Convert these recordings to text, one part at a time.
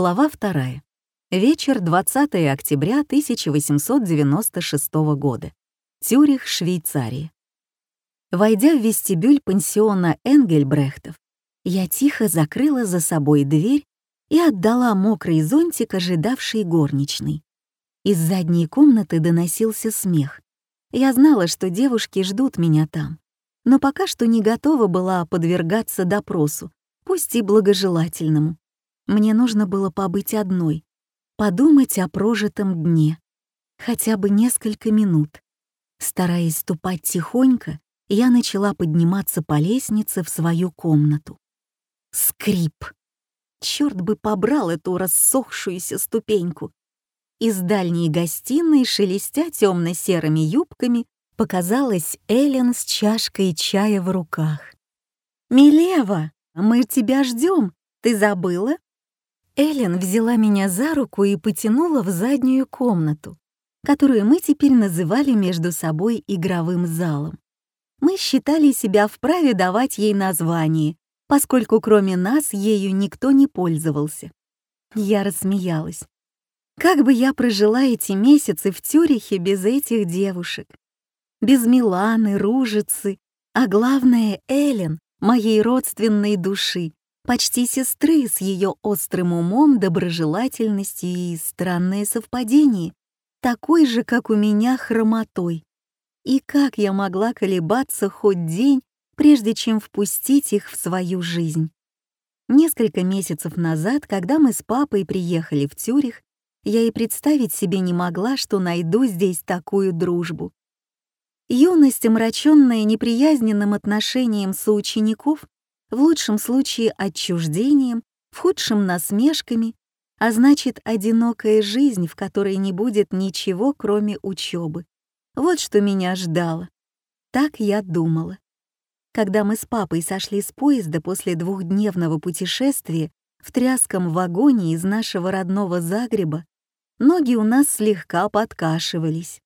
Глава 2. Вечер 20 октября 1896 года. Тюрих, Швейцария. Войдя в вестибюль пансиона Энгельбрехтов, я тихо закрыла за собой дверь и отдала мокрый зонтик ожидавшей горничной. Из задней комнаты доносился смех. Я знала, что девушки ждут меня там, но пока что не готова была подвергаться допросу, пусть и благожелательному. Мне нужно было побыть одной, подумать о прожитом дне. Хотя бы несколько минут. Стараясь ступать тихонько, я начала подниматься по лестнице в свою комнату. Скрип. Черт бы побрал эту рассохшуюся ступеньку. Из дальней гостиной, шелестя темно-серыми юбками, показалась Эллен с чашкой чая в руках. «Милева, мы тебя ждем. Ты забыла?» Эллен взяла меня за руку и потянула в заднюю комнату, которую мы теперь называли между собой игровым залом. Мы считали себя вправе давать ей название, поскольку кроме нас ею никто не пользовался. Я рассмеялась. Как бы я прожила эти месяцы в Тюрихе без этих девушек? Без Миланы, Ружицы, а главное Эллен, моей родственной души, почти сестры с ее острым умом, доброжелательностью и странное совпадение, такой же, как у меня, хромотой. И как я могла колебаться хоть день, прежде чем впустить их в свою жизнь? Несколько месяцев назад, когда мы с папой приехали в Тюрих, я и представить себе не могла, что найду здесь такую дружбу. Юность, омраченная неприязненным отношением соучеников, в лучшем случае отчуждением, в худшем насмешками, а значит, одинокая жизнь, в которой не будет ничего, кроме учебы. Вот что меня ждало. Так я думала. Когда мы с папой сошли с поезда после двухдневного путешествия в тряском вагоне из нашего родного Загреба, ноги у нас слегка подкашивались.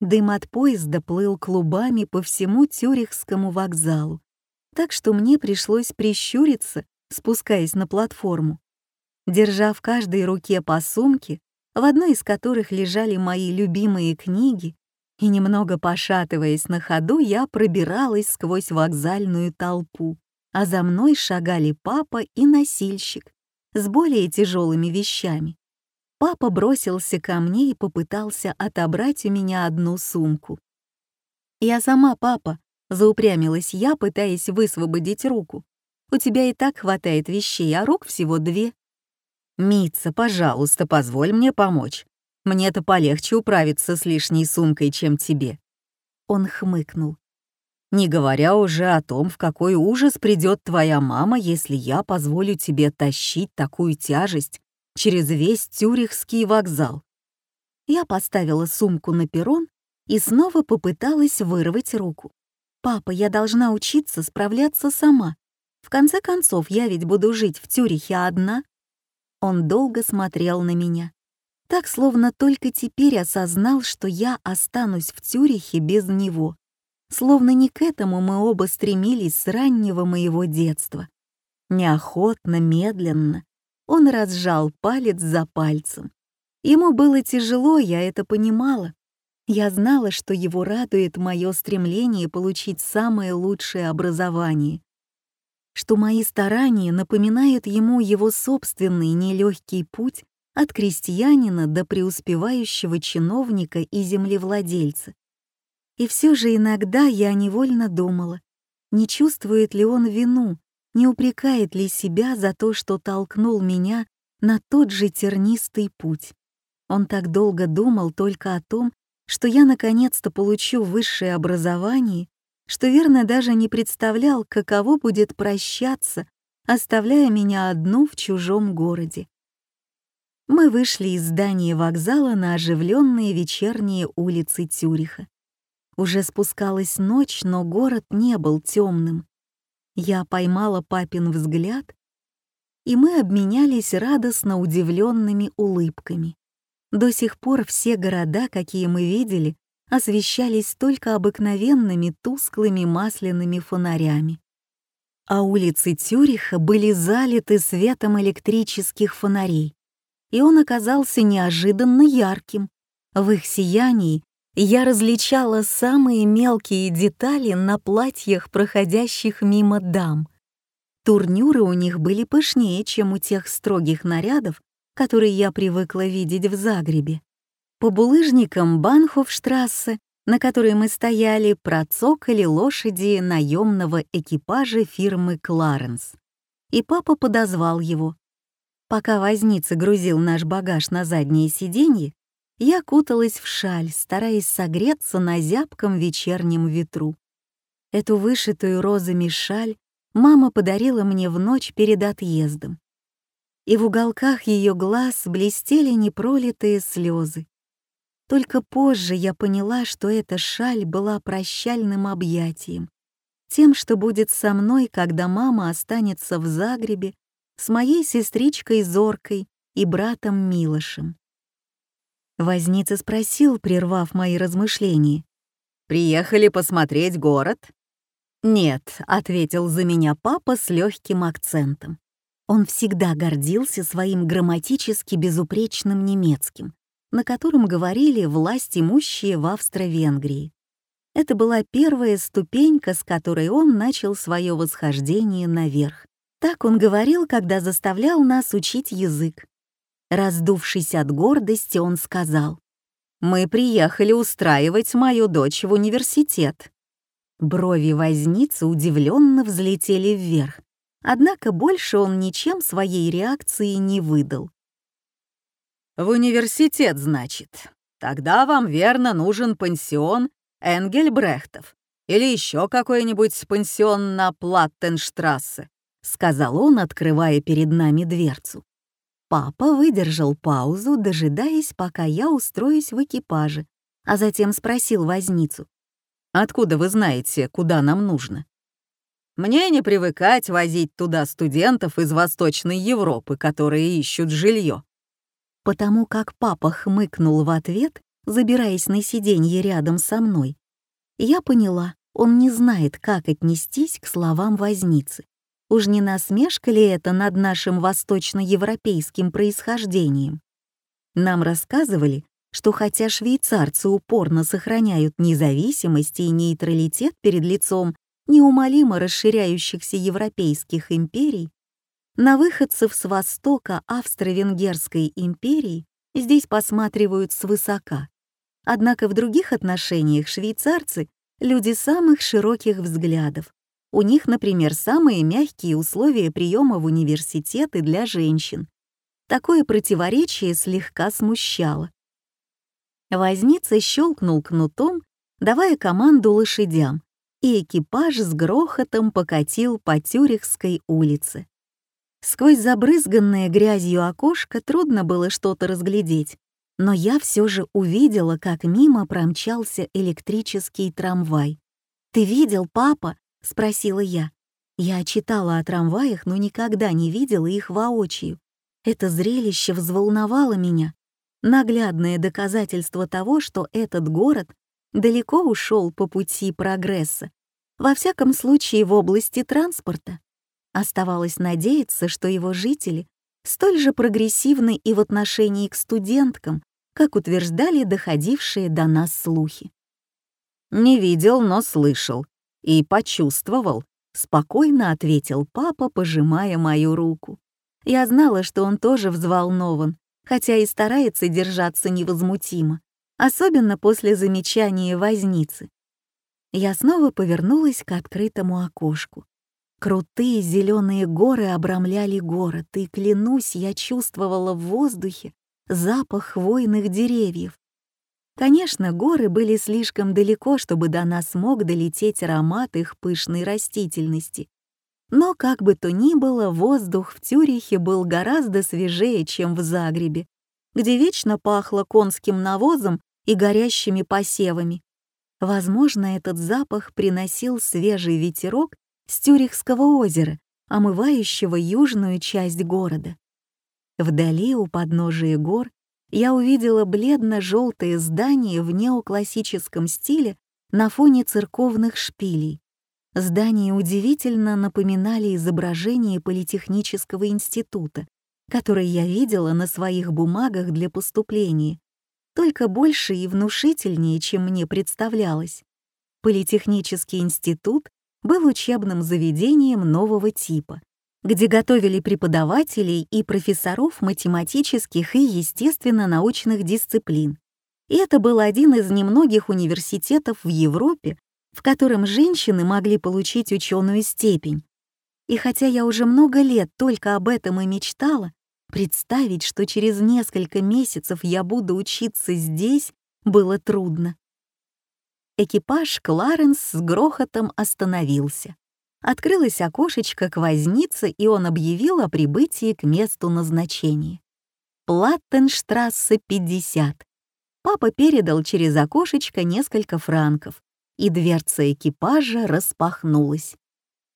Дым от поезда плыл клубами по всему Тюрихскому вокзалу, так что мне пришлось прищуриться, спускаясь на платформу. Держа в каждой руке по сумке, в одной из которых лежали мои любимые книги, и немного пошатываясь на ходу, я пробиралась сквозь вокзальную толпу, а за мной шагали папа и носильщик с более тяжелыми вещами. Папа бросился ко мне и попытался отобрать у меня одну сумку. «Я сама, папа», Заупрямилась я, пытаясь высвободить руку. «У тебя и так хватает вещей, а рук всего две». «Митца, пожалуйста, позволь мне помочь. Мне-то полегче управиться с лишней сумкой, чем тебе». Он хмыкнул. «Не говоря уже о том, в какой ужас придет твоя мама, если я позволю тебе тащить такую тяжесть через весь Тюрихский вокзал». Я поставила сумку на перрон и снова попыталась вырвать руку. «Папа, я должна учиться справляться сама. В конце концов, я ведь буду жить в Тюрихе одна». Он долго смотрел на меня. Так, словно только теперь осознал, что я останусь в Тюрихе без него. Словно не к этому мы оба стремились с раннего моего детства. Неохотно, медленно он разжал палец за пальцем. Ему было тяжело, я это понимала. Я знала, что его радует мое стремление получить самое лучшее образование, что мои старания напоминают ему его собственный нелегкий путь от крестьянина до преуспевающего чиновника и землевладельца. И все же иногда я невольно думала, не чувствует ли он вину, не упрекает ли себя за то, что толкнул меня на тот же тернистый путь. Он так долго думал только о том, что я наконец-то получу высшее образование, что верно даже не представлял, каково будет прощаться, оставляя меня одну в чужом городе. Мы вышли из здания вокзала на оживленные вечерние улицы Тюриха. Уже спускалась ночь, но город не был темным. Я поймала папин взгляд, и мы обменялись радостно удивленными улыбками. До сих пор все города, какие мы видели, освещались только обыкновенными тусклыми масляными фонарями. А улицы Тюриха были залиты светом электрических фонарей, и он оказался неожиданно ярким. В их сиянии я различала самые мелкие детали на платьях проходящих мимо дам. Турнюры у них были пышнее, чем у тех строгих нарядов, которые я привыкла видеть в Загребе. По булыжникам Банхофштрассе, на которой мы стояли, процокали лошади наемного экипажа фирмы «Кларенс». И папа подозвал его. Пока возница грузил наш багаж на заднее сиденье, я куталась в шаль, стараясь согреться на зябком вечернем ветру. Эту вышитую розами шаль мама подарила мне в ночь перед отъездом. И в уголках ее глаз блестели непролитые слезы. Только позже я поняла, что эта шаль была прощальным объятием, тем, что будет со мной, когда мама останется в Загребе с моей сестричкой Зоркой и братом Милошем. Возница спросил, прервав мои размышления. «Приехали посмотреть город?» «Нет», — ответил за меня папа с легким акцентом. Он всегда гордился своим грамматически безупречным немецким, на котором говорили власть имущие в Австро-Венгрии. Это была первая ступенька, с которой он начал свое восхождение наверх. Так он говорил, когда заставлял нас учить язык. Раздувшись от гордости, он сказал, «Мы приехали устраивать мою дочь в университет». Брови возницы удивленно взлетели вверх, однако больше он ничем своей реакции не выдал. «В университет, значит. Тогда вам верно нужен пансион Энгельбрехтов или еще какой-нибудь пансион на Платтенштрассе», — сказал он, открывая перед нами дверцу. Папа выдержал паузу, дожидаясь, пока я устроюсь в экипаже, а затем спросил возницу. «Откуда вы знаете, куда нам нужно?» «Мне не привыкать возить туда студентов из Восточной Европы, которые ищут жилье. Потому как папа хмыкнул в ответ, забираясь на сиденье рядом со мной, я поняла, он не знает, как отнестись к словам возницы. Уж не насмешка ли это над нашим восточноевропейским происхождением? Нам рассказывали, что хотя швейцарцы упорно сохраняют независимость и нейтралитет перед лицом неумолимо расширяющихся европейских империй, на выходцев с востока Австро-Венгерской империи здесь посматривают свысока. Однако в других отношениях швейцарцы — люди самых широких взглядов, у них, например, самые мягкие условия приема в университеты для женщин. Такое противоречие слегка смущало. Возница щелкнул кнутом, давая команду лошадям, и экипаж с грохотом покатил по Тюрихской улице. Сквозь забрызганное грязью окошко трудно было что-то разглядеть, но я все же увидела, как мимо промчался электрический трамвай. «Ты видел, папа?» — спросила я. Я читала о трамваях, но никогда не видела их воочию. Это зрелище взволновало меня. Наглядное доказательство того, что этот город далеко ушел по пути прогресса, во всяком случае в области транспорта. Оставалось надеяться, что его жители столь же прогрессивны и в отношении к студенткам, как утверждали доходившие до нас слухи. «Не видел, но слышал», и почувствовал, спокойно ответил папа, пожимая мою руку. Я знала, что он тоже взволнован, хотя и старается держаться невозмутимо, особенно после замечания возницы. Я снова повернулась к открытому окошку. Крутые зеленые горы обрамляли город, и, клянусь, я чувствовала в воздухе запах хвойных деревьев. Конечно, горы были слишком далеко, чтобы до нас мог долететь аромат их пышной растительности. Но, как бы то ни было, воздух в Тюрихе был гораздо свежее, чем в Загребе, где вечно пахло конским навозом и горящими посевами. Возможно, этот запах приносил свежий ветерок с Тюрихского озера, омывающего южную часть города. Вдали у подножия гор я увидела бледно-желтые здания в неоклассическом стиле на фоне церковных шпилей. Здания удивительно напоминали изображение Политехнического института, который я видела на своих бумагах для поступления, только больше и внушительнее, чем мне представлялось. Политехнический институт был учебным заведением нового типа, где готовили преподавателей и профессоров математических и естественно-научных дисциплин. И это был один из немногих университетов в Европе, в котором женщины могли получить ученую степень. И хотя я уже много лет только об этом и мечтала, представить, что через несколько месяцев я буду учиться здесь, было трудно. Экипаж Кларенс с грохотом остановился. Открылось окошечко к вознице, и он объявил о прибытии к месту назначения. Платтенштрассе 50. Папа передал через окошечко несколько франков, и дверца экипажа распахнулась.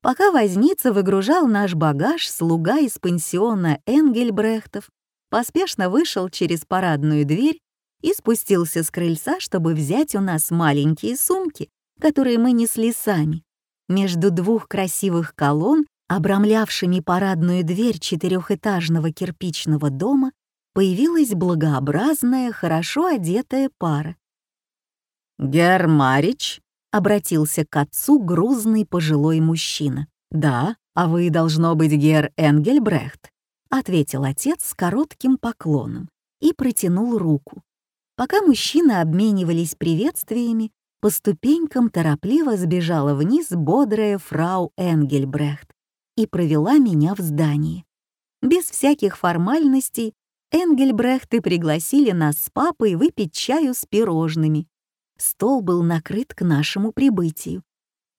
Пока возница выгружал наш багаж, слуга из пансиона Энгельбрехтов поспешно вышел через парадную дверь и спустился с крыльца, чтобы взять у нас маленькие сумки, которые мы несли сами. Между двух красивых колонн, обрамлявшими парадную дверь четырехэтажного кирпичного дома, появилась благообразная, хорошо одетая пара. «Гермарич?» — обратился к отцу грузный пожилой мужчина. «Да, а вы, должно быть, Гер Энгельбрехт», — ответил отец с коротким поклоном и протянул руку. Пока мужчины обменивались приветствиями, по ступенькам торопливо сбежала вниз бодрая фрау Энгельбрехт и провела меня в здание. Без всяких формальностей Энгельбрехты пригласили нас с папой выпить чаю с пирожными. Стол был накрыт к нашему прибытию.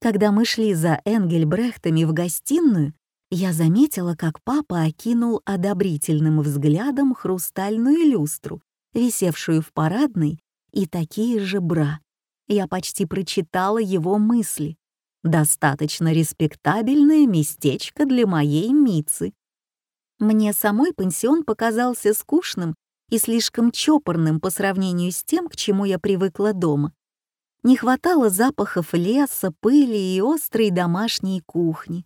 Когда мы шли за Энгельбрехтами в гостиную, я заметила, как папа окинул одобрительным взглядом хрустальную люстру, висевшую в парадной, и такие же бра я почти прочитала его мысли. Достаточно респектабельное местечко для моей Мицы. Мне самой пансион показался скучным и слишком чопорным по сравнению с тем, к чему я привыкла дома. Не хватало запахов леса, пыли и острой домашней кухни.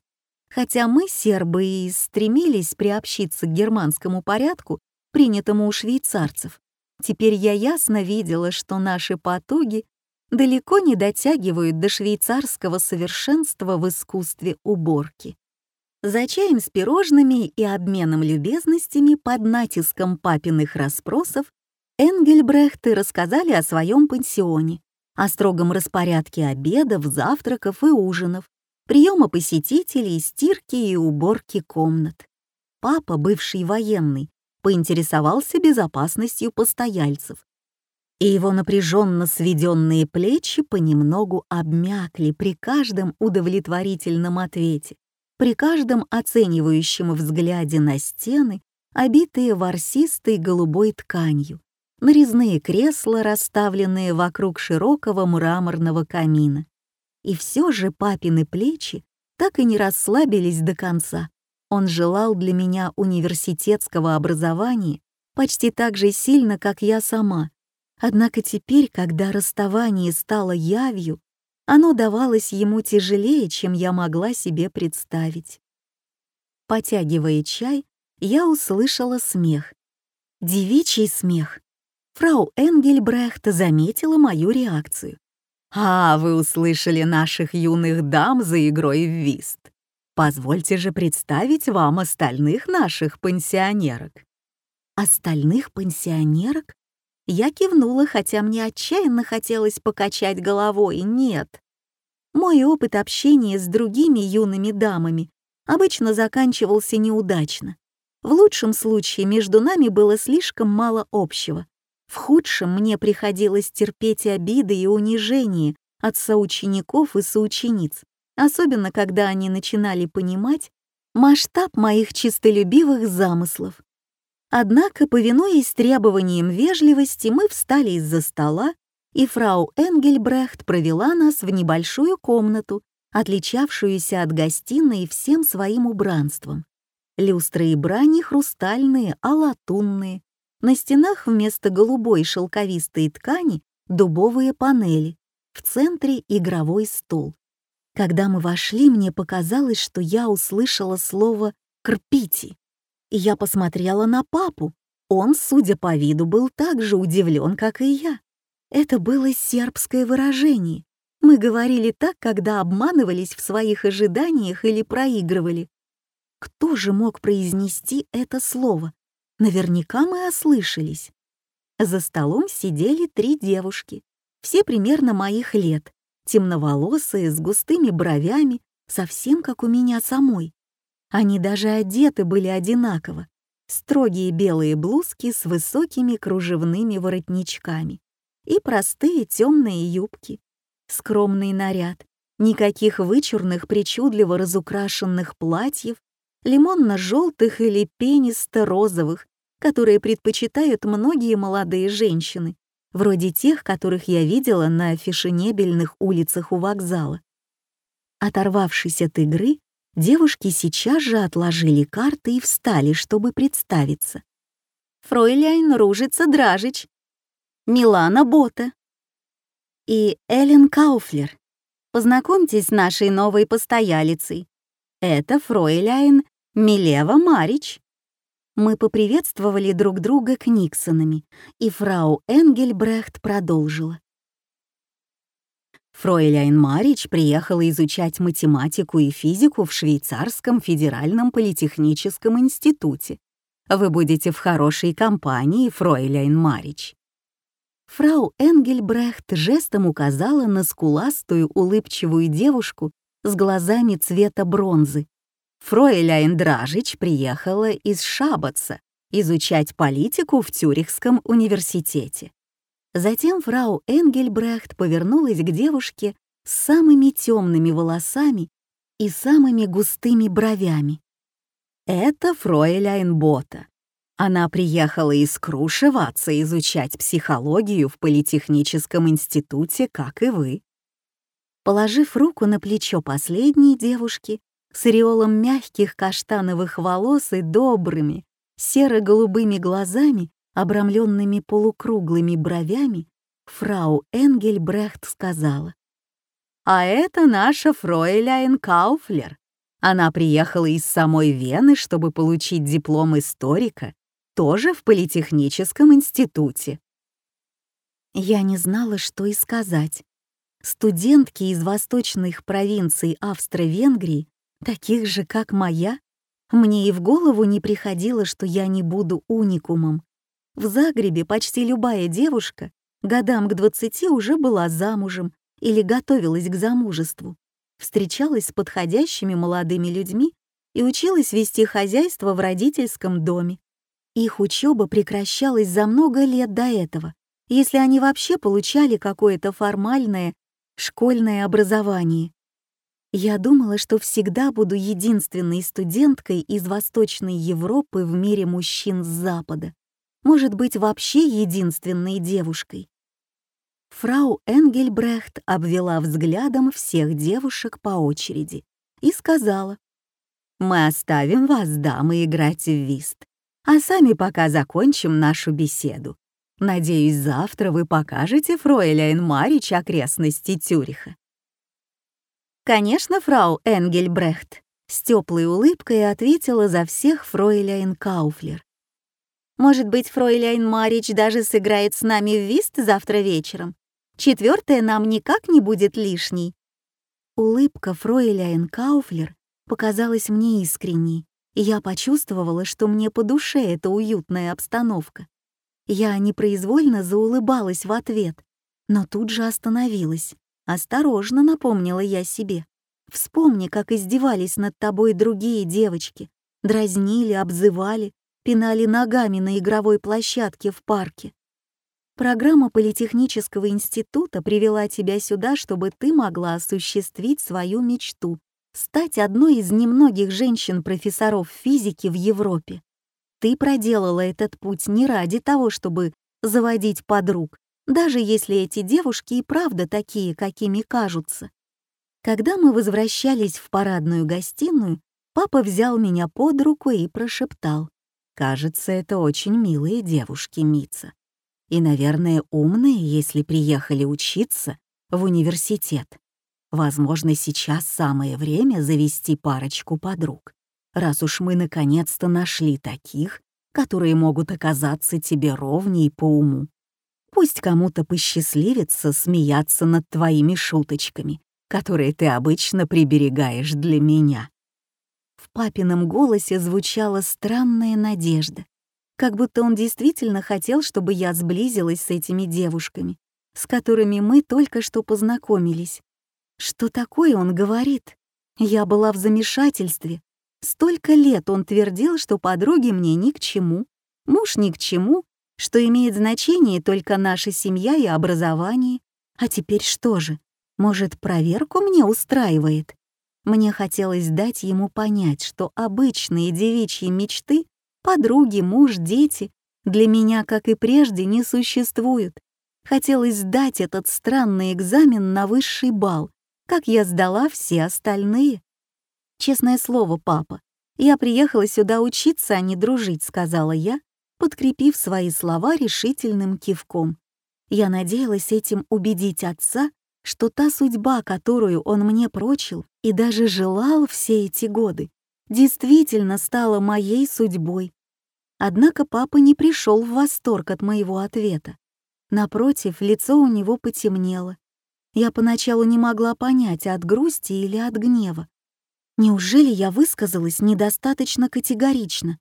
Хотя мы, сербы, и стремились приобщиться к германскому порядку, принятому у швейцарцев, теперь я ясно видела, что наши потуги далеко не дотягивают до швейцарского совершенства в искусстве уборки. За чаем с пирожными и обменом любезностями под натиском папиных расспросов Энгельбрехты рассказали о своем пансионе, о строгом распорядке обедов, завтраков и ужинов, приема посетителей, стирки и уборки комнат. Папа, бывший военный, поинтересовался безопасностью постояльцев, и его напряженно сведенные плечи понемногу обмякли при каждом удовлетворительном ответе, при каждом оценивающем взгляде на стены, обитые ворсистой голубой тканью, на резные кресла, расставленные вокруг широкого мраморного камина. И все же папины плечи так и не расслабились до конца. Он желал для меня университетского образования почти так же сильно, как я сама, Однако теперь, когда расставание стало явью, оно давалось ему тяжелее, чем я могла себе представить. Потягивая чай, я услышала смех. Девичий смех. Фрау Энгельбрехт заметила мою реакцию. «А, вы услышали наших юных дам за игрой в вист. Позвольте же представить вам остальных наших пансионерок». «Остальных пансионерок?» Я кивнула, хотя мне отчаянно хотелось покачать головой «нет». Мой опыт общения с другими юными дамами обычно заканчивался неудачно. В лучшем случае между нами было слишком мало общего. В худшем мне приходилось терпеть обиды и унижения от соучеников и соучениц, особенно когда они начинали понимать масштаб моих чистолюбивых замыслов. Однако, повинуясь требованиям вежливости, мы встали из-за стола, и фрау Энгельбрехт провела нас в небольшую комнату, отличавшуюся от гостиной всем своим убранством. Люстры и брани хрустальные, а латунные. На стенах вместо голубой шелковистой ткани дубовые панели. В центре игровой стол. Когда мы вошли, мне показалось, что я услышала слово «крпити». И я посмотрела на папу. Он, судя по виду, был так же удивлен, как и я. Это было сербское выражение. Мы говорили так, когда обманывались в своих ожиданиях или проигрывали. Кто же мог произнести это слово? Наверняка мы ослышались. За столом сидели три девушки, все примерно моих лет, темноволосые, с густыми бровями, совсем как у меня самой. Они даже одеты были одинаково. Строгие белые блузки с высокими кружевными воротничками и простые темные юбки. Скромный наряд, никаких вычурных причудливо разукрашенных платьев, лимонно-желтых или пенисто-розовых, которые предпочитают многие молодые женщины, вроде тех, которых я видела на фешенебельных улицах у вокзала. Оторвавшись от игры, девушки сейчас же отложили карты и встали, чтобы представиться. Фройляйн Ружица Дражич, Милана Бота и Эллен Кауфлер. Познакомьтесь с нашей новой постоялицей. Это Фройляйн Милева Марич. Мы поприветствовали друг друга книксонами, и фрау Энгельбрехт продолжила. Фройляйн Марич приехала изучать математику и физику в Швейцарском федеральном политехническом институте. Вы будете в хорошей компании, Фройляйн Марич. Фрау Энгельбрехт жестом указала на скуластую улыбчивую девушку с глазами цвета бронзы. Фройляйн Дражич приехала из Шабаца изучать политику в Тюрихском университете. Затем фрау Энгельбрехт повернулась к девушке с самыми темными волосами и самыми густыми бровями. Это Фройляйн Бота. Она приехала из Крушеваца изучать психологию в Политехническом институте, как и вы. Положив руку на плечо последней девушки, с ореолом мягких каштановых волос и добрыми, серо-голубыми глазами, обрамленными полукруглыми бровями, фрау Энгельбрехт сказала. «А это наша фройляйн Кауфлер. Она приехала из самой Вены, чтобы получить диплом историка, тоже в Политехническом институте». Я не знала, что и сказать. Студентки из восточных провинций Австро-Венгрии, таких же, как моя, мне и в голову не приходило, что я не буду уникумом. В Загребе почти любая девушка годам к 20 уже была замужем или готовилась к замужеству, встречалась с подходящими молодыми людьми и училась вести хозяйство в родительском доме. Их учеба прекращалась за много лет до этого, если они вообще получали какое-то формальное школьное образование. Я думала, что всегда буду единственной студенткой из Восточной Европы в мире мужчин с Запада может быть вообще единственной девушкой. Фрау Энгельбрехт обвела взглядом всех девушек по очереди и сказала, «Мы оставим вас, дамы, играть в вист, а сами пока закончим нашу беседу. Надеюсь, завтра вы покажете фройляйн Марич окрестности Тюриха». «Конечно, фрау Энгельбрехт», — с теплой улыбкой ответила за всех фройляйн Кауфлер. Может быть, фройляйн Марич даже сыграет с нами в вист завтра вечером. Четвертая нам никак не будет лишней». Улыбка фройляйн Кауфлер показалась мне искренней, и я почувствовала, что мне по душе эта уютная обстановка. Я непроизвольно заулыбалась в ответ, но тут же остановилась. Осторожно напомнила я себе. Вспомни, как издевались над тобой другие девочки, дразнили, обзывали, пинали ногами на игровой площадке в парке. Программа Политехнического института привела тебя сюда, чтобы ты могла осуществить свою мечту — стать одной из немногих женщин-профессоров физики в Европе. Ты проделала этот путь не ради того, чтобы заводить подруг, даже если эти девушки и правда такие, какими кажутся. Когда мы возвращались в парадную гостиную, папа взял меня под руку и прошептал. Кажется, это очень милые девушки Мица. И, наверное, умные, если приехали учиться в университет. Возможно, сейчас самое время завести парочку подруг. раз уж мы наконец-то нашли таких, которые могут оказаться тебе ровней по уму. Пусть кому-то посчастливится смеяться над твоими шуточками, которые ты обычно приберегаешь для меня. В папином голосе звучала странная надежда, как будто он действительно хотел, чтобы я сблизилась с этими девушками, с которыми мы только что познакомились. Что такое он говорит? Я была в замешательстве. Столько лет он твердил, что подруги мне ни к чему, муж ни к чему, что имеет значение только наша семья и образование. А теперь что же? Может, проверку мне устраивает? Мне хотелось дать ему понять, что обычные девичьи мечты — подруги, муж, дети — для меня, как и прежде, не существуют. Хотелось сдать этот странный экзамен на высший балл, как я сдала все остальные. «Честное слово, папа, я приехала сюда учиться, а не дружить», — сказала я, подкрепив свои слова решительным кивком. Я надеялась этим убедить отца, что та судьба, которую он мне прочил и даже желал все эти годы, действительно стала моей судьбой. Однако папа не пришел в восторг от моего ответа. Напротив, лицо у него потемнело, я поначалу не могла понять, от грусти или от гнева. Неужели я высказалась недостаточно категорично?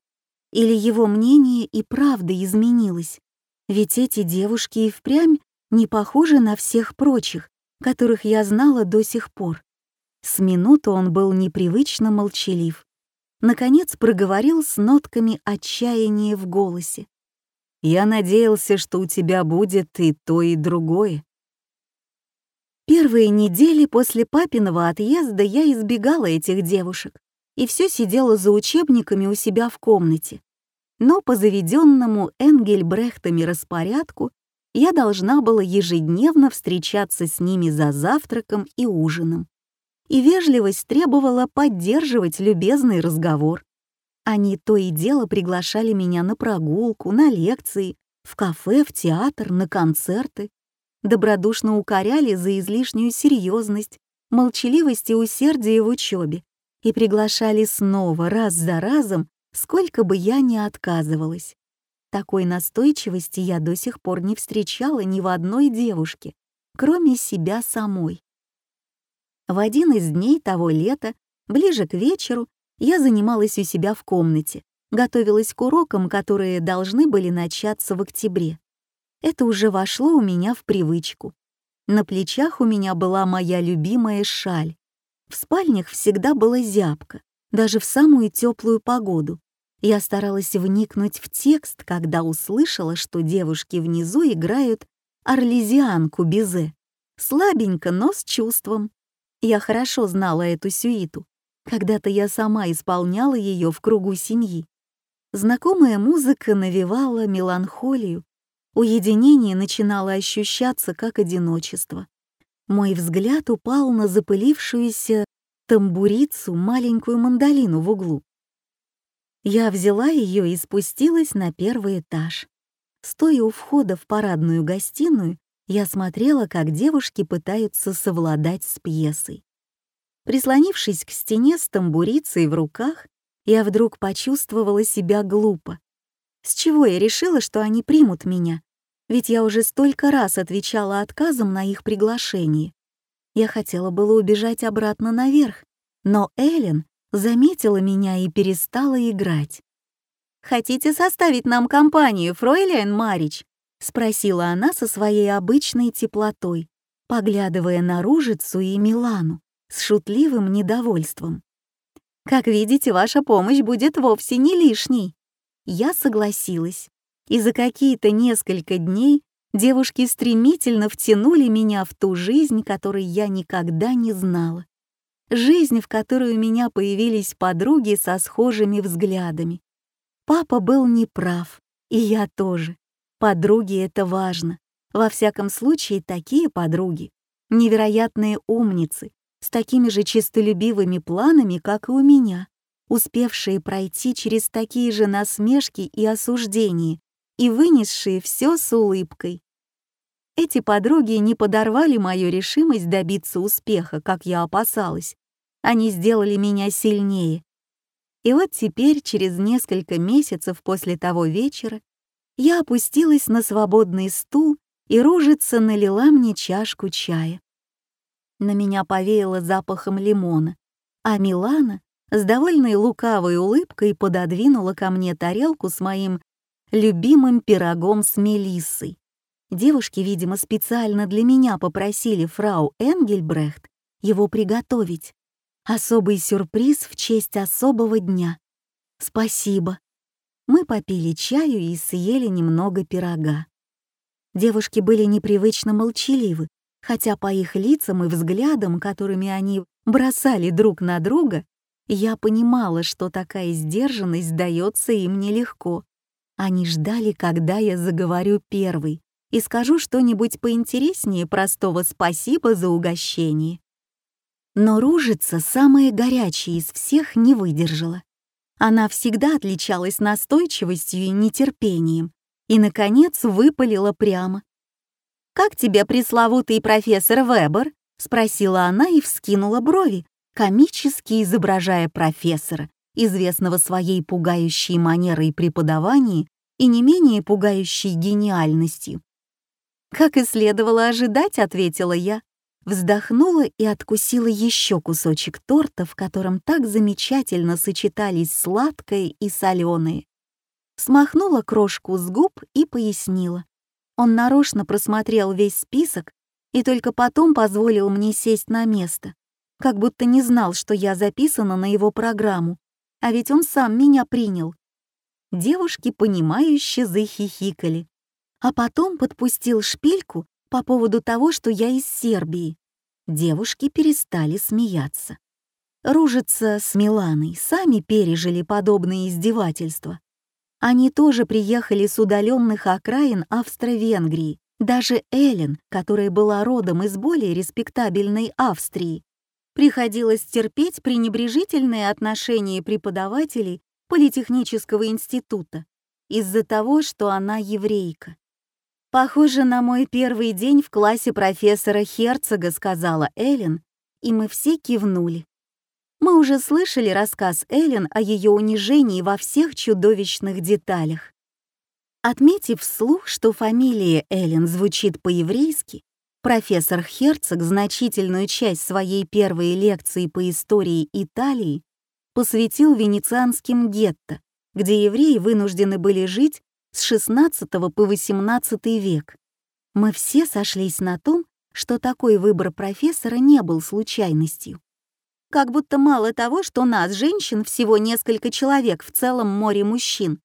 Или его мнение и правда изменилось? Ведь эти девушки и впрямь не похожи на всех прочих, которых я знала до сих пор. С минуту он был непривычно молчалив. Наконец проговорил с нотками отчаяния в голосе. «Я надеялся, что у тебя будет и то, и другое. Первые недели после папиного отъезда я избегала этих девушек и все сидела за учебниками у себя в комнате. Но по заведенному Энгельбрехтами распорядку я должна была ежедневно встречаться с ними за завтраком и ужином. И вежливость требовала поддерживать любезный разговор. Они то и дело приглашали меня на прогулку, на лекции, в кафе, в театр, на концерты добродушно укоряли за излишнюю серьезность, молчаливость и усердие в учебе и приглашали снова раз за разом, сколько бы я ни отказывалась. Такой настойчивости я до сих пор не встречала ни в одной девушке, кроме себя самой. В один из дней того лета, ближе к вечеру, я занималась у себя в комнате, готовилась к урокам, которые должны были начаться в октябре. Это уже вошло у меня в привычку. На плечах у меня была моя любимая шаль. В спальнях всегда была зябко, даже в самую теплую погоду. Я старалась вникнуть в текст, когда услышала, что девушки внизу играют «Орлезианку Бизе». Слабенько, но с чувством. Я хорошо знала эту сюиту. Когда-то я сама исполняла ее в кругу семьи. Знакомая музыка навевала меланхолию, Уединение начинало ощущаться как одиночество. Мой взгляд упал на запылившуюся тамбурицу, маленькую мандолину в углу. Я взяла ее и спустилась на первый этаж. Стоя у входа в парадную гостиную, я смотрела, как девушки пытаются совладать с пьесой. Прислонившись к стене с тамбурицей в руках, я вдруг почувствовала себя глупо. С чего я решила, что они примут меня? Ведь я уже столько раз отвечала отказом на их приглашение. Я хотела было убежать обратно наверх, но Эллен заметила меня и перестала играть. «Хотите составить нам компанию, фройляйн Марич?» — спросила она со своей обычной теплотой, поглядывая на Ружицу и Милану с шутливым недовольством. «Как видите, ваша помощь будет вовсе не лишней». Я согласилась, и за какие-то несколько дней девушки стремительно втянули меня в ту жизнь, которой я никогда не знала. Жизнь, в которой у меня появились подруги со схожими взглядами. Папа был неправ, и я тоже. Подруги — это важно. Во всяком случае, такие подруги — невероятные умницы, с такими же честолюбивыми планами, как и у меня успевшие пройти через такие же насмешки и осуждения и вынесшие все с улыбкой. Эти подруги не подорвали мою решимость добиться успеха, как я опасалась. Они сделали меня сильнее. И вот теперь, через несколько месяцев после того вечера, я опустилась на свободный стул, и ружица налила мне чашку чая. На меня повеяло запахом лимона, а Милана с довольной лукавой улыбкой пододвинула ко мне тарелку с моим любимым пирогом с мелиссой. Девушки, видимо, специально для меня попросили фрау Энгельбрехт его приготовить. Особый сюрприз в честь особого дня. Спасибо. Мы попили чаю и съели немного пирога. Девушки были непривычно молчаливы, хотя по их лицам и взглядам, которыми они бросали друг на друга, я понимала, что такая сдержанность дается им нелегко. Они ждали, когда я заговорю первый и скажу что-нибудь поинтереснее простого «спасибо за угощение». Но Ружица, самая горячая из всех, не выдержала. Она всегда отличалась настойчивостью и нетерпением, и, наконец, выпалила прямо. «Как тебе пресловутый профессор Вебер?» — спросила она и вскинула брови, комически изображая профессора, известного своей пугающей манерой преподавания и не менее пугающей гениальностью. «Как и следовало ожидать», — ответила я, вздохнула и откусила еще кусочек торта, в котором так замечательно сочетались сладкое и соленое. Смахнула крошку с губ и пояснила. Он нарочно просмотрел весь список и только потом позволил мне сесть на место, как будто не знал, что я записана на его программу, а ведь он сам меня принял. Девушки, понимающе захихикали. А потом подпустил шпильку по поводу того, что я из Сербии. Девушки перестали смеяться. Ружица с Миланой сами пережили подобные издевательства. Они тоже приехали с удаленных окраин Австро-Венгрии. Даже Эллен, которая была родом из более респектабельной Австрии, приходилось терпеть пренебрежительные отношения преподавателей Политехнического института из-за того, что она еврейка. «Похоже на мой первый день в классе профессора Херцога», — сказала Эллен, и мы все кивнули. Мы уже слышали рассказ Эллен о ее унижении во всех чудовищных деталях. Отметив вслух, что фамилия Эллен звучит по-еврейски, профессор Херцог значительную часть своей первой лекции по истории Италии посвятил венецианским гетто, где евреи вынуждены были жить с XVI по XVIII век. Мы все сошлись на том, что такой выбор профессора не был случайностью. Как будто мало того, что нас, женщин, всего несколько человек в целом море мужчин.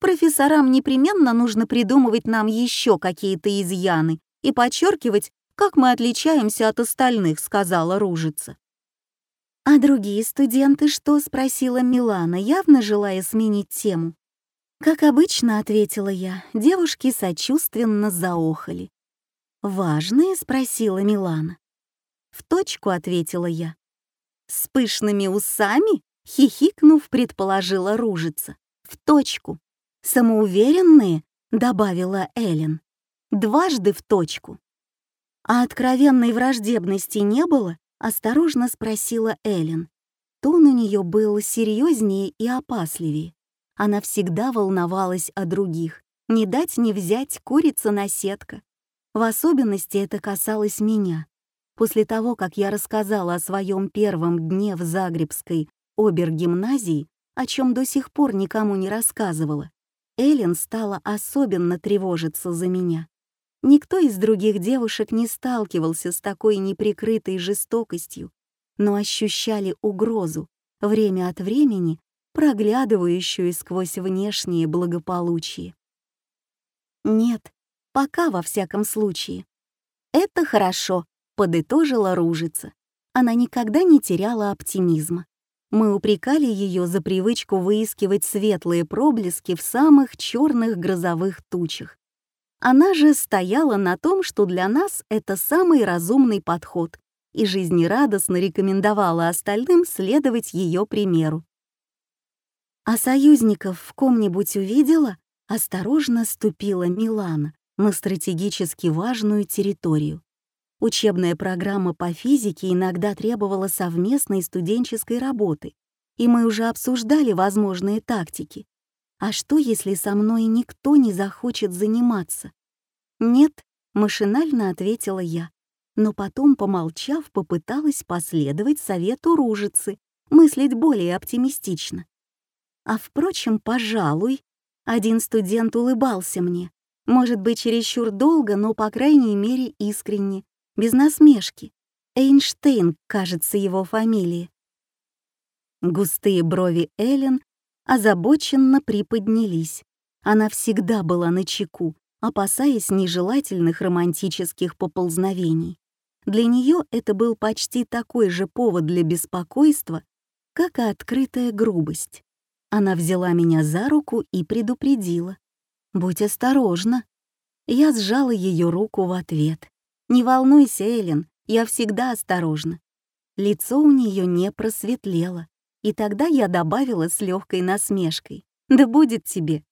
Профессорам непременно нужно придумывать нам еще какие-то изъяны и подчеркивать, как мы отличаемся от остальных, сказала Ружица. «А другие студенты что?» — спросила Милана, явно желая сменить тему. «Как обычно», — ответила я, девушки сочувственно заохали. «Важные?» — спросила Милана. «В точку», — ответила я. «С пышными усами?» — хихикнув, предположила Ружица. «В точку». «Самоуверенные?» — добавила Эллен. «Дважды в точку». «А откровенной враждебности не было?» — осторожно спросила Эллен. Тон у нее был серьезнее и опасливее. Она всегда волновалась о других. Не дать не взять курица на сетка. В особенности это касалось меня. После того, как я рассказала о своем первом дне в Загребской обергимназии, о чем до сих пор никому не рассказывала, Эллен стала особенно тревожиться за меня. Никто из других девушек не сталкивался с такой неприкрытой жестокостью, но ощущали угрозу, время от времени проглядывающую сквозь внешнее благополучие. Нет, пока во всяком случае. Это хорошо, подытожила Ружица. Она никогда не теряла оптимизма. Мы упрекали ее за привычку выискивать светлые проблески в самых черных грозовых тучах. Она же стояла на том, что для нас это самый разумный подход, и жизнерадостно рекомендовала остальным следовать ее примеру. «А союзников в ком-нибудь увидела?» Осторожно ступила Милана на стратегически важную территорию. Учебная программа по физике иногда требовала совместной студенческой работы, и мы уже обсуждали возможные тактики. А что, если со мной никто не захочет заниматься? Нет, машинально ответила я, но потом, помолчав, попыталась последовать совету ружицы, мыслить более оптимистично. А впрочем, пожалуй, один студент улыбался мне, может быть, чересчур долго, но, по крайней мере, искренне, без насмешки. Эйнштейн, кажется, его фамилия. Густые брови Эллен озабоченно приподнялись. Она всегда была на чеку, опасаясь нежелательных романтических поползновений. Для нее это был почти такой же повод для беспокойства, как и открытая грубость. Она взяла меня за руку и предупредила. «Будь осторожна». Я сжала ее руку в ответ. «Не волнуйся, Эллен, я всегда осторожна». Лицо у нее не просветлело, и тогда я добавила с легкой насмешкой. «Да будет тебе.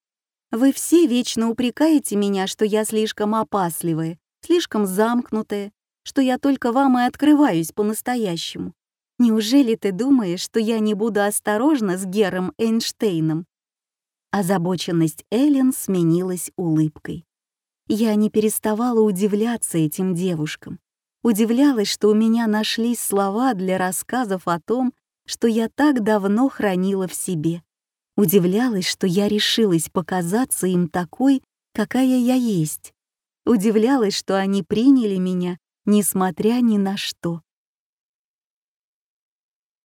Вы все вечно упрекаете меня, что я слишком опасливая, слишком замкнутая, что я только вам и открываюсь по-настоящему. Неужели ты думаешь, что я не буду осторожна с Гером Эйнштейном?» Озабоченность Эллен сменилась улыбкой. Я не переставала удивляться этим девушкам. Удивлялась, что у меня нашлись слова для рассказов о том, что я так давно хранила в себе. Удивлялась, что я решилась показаться им такой, какая я есть. Удивлялась, что они приняли меня, несмотря ни на что.